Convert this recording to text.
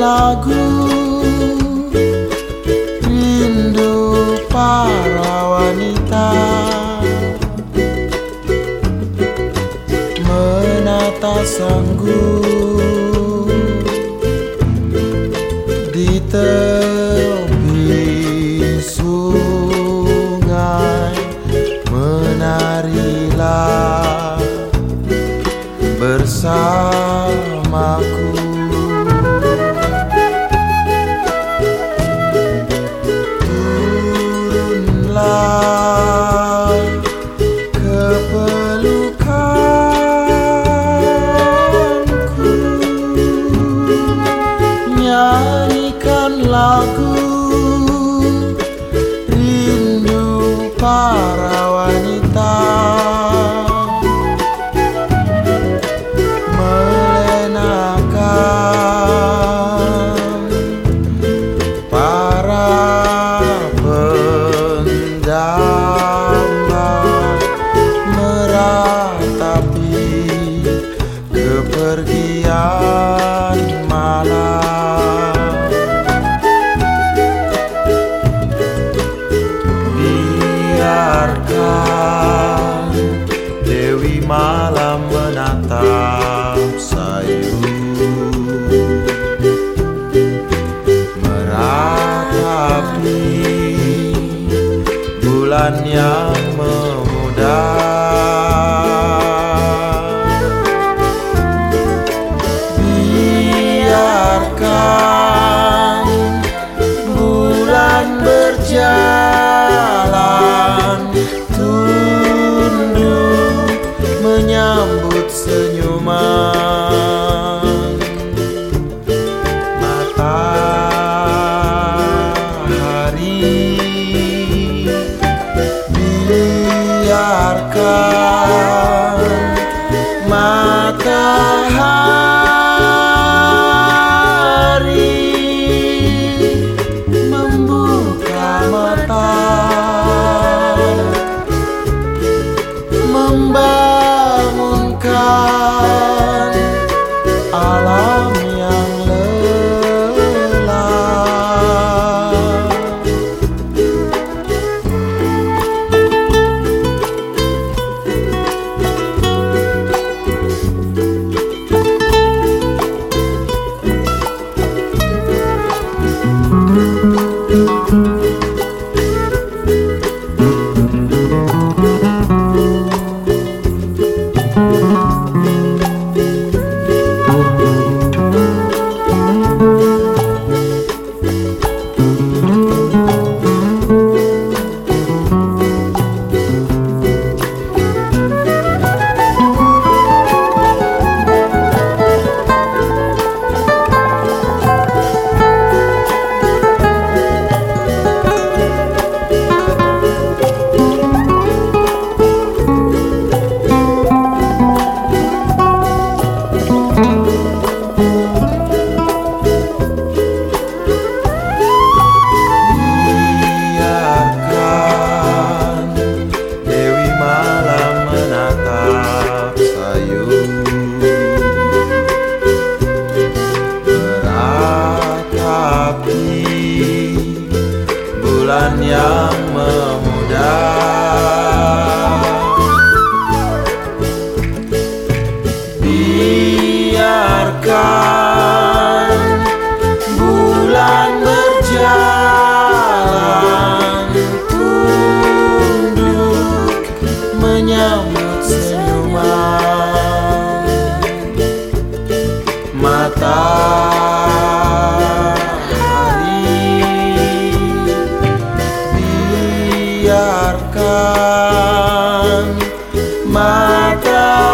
lagu Rindu para wanita. Menata sanggup Di tepi sungai Menarilah bersamaku up. Kepergian malam. Biarkan Dewi malam menatap sayu meratapi bulan yang sayu mata hari biarkan mata.